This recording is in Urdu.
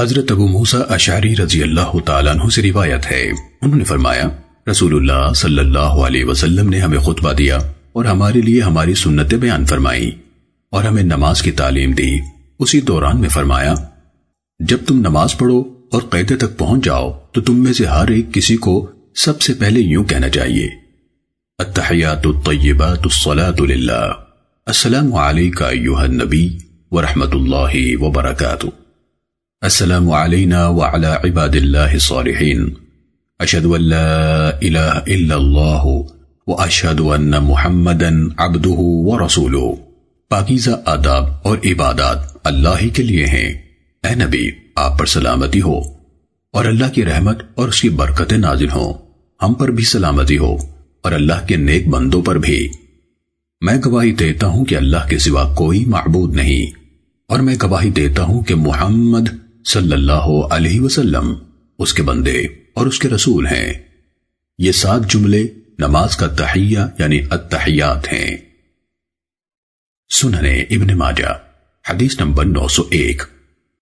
حضرت ابو موسیٰ اشعری رضی اللہ تعالیٰ عنہ سے روایت ہے۔ انہوں نے فرمایا، رسول اللہ صلی اللہ علیہ وسلم نے ہمیں خطبہ دیا اور ہمارے لیے ہماری سنتیں بیان فرمائی اور ہمیں نماز کی تعلیم دی۔ اسی دوران میں فرمایا، جب تم نماز پڑھو اور قیدے تک پہنچ جاؤ، تو تم میں سے ہر ایک کسی کو سب سے پہلے یوں کہنا چاہیے، التحیات الطیبات الصلاة للہ۔ السلام علیکہ ایوہ النبی ورحمت اللہ وبرکاتہ۔ السلام علینا وعلى عباد اللہ الصالحین اشہد ان لا الہ الا اللہ واشہد ان محمدا عبدہ ورسولہ پاکیزہ آداب اور عبادات اللہ ہی کے لیے ہیں۔ اے نبی، آپ پر سلامتی ہو اور اللہ کی رحمت اور اس کی برکت نازل ہو ہم پر بھی سلامتی ہو اور اللہ کے نیک بندوں پر بھی۔ میں گواہی دیتا ہوں کہ اللہ کے سوا کوئی معبود نہیں اور میں گواہی دیتا ہوں کہ محمد صلی اللہ علیہ وسلم، اس کے بندے اور اس کے رسول ہیں۔ یہ سات جملے نماز کا تحیہ یعنی التحیات ہیں۔ سننے ابن ماجہ، حدیث نمبر نو سو ایک۔